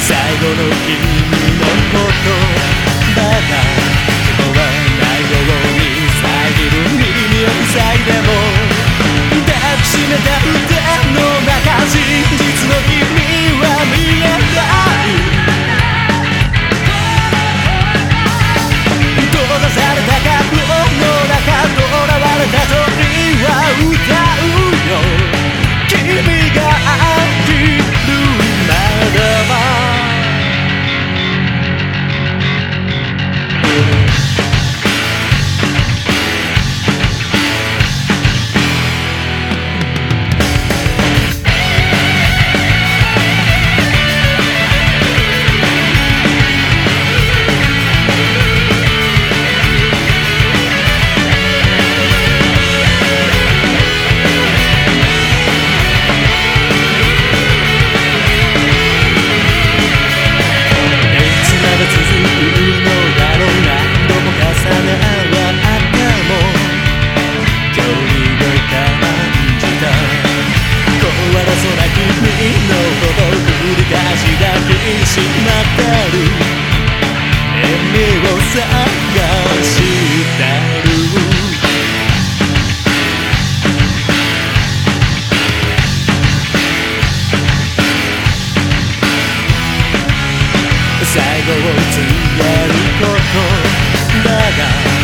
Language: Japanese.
最後の君のこと。ら君のことりしきしまってるを探してる最後を告げることだが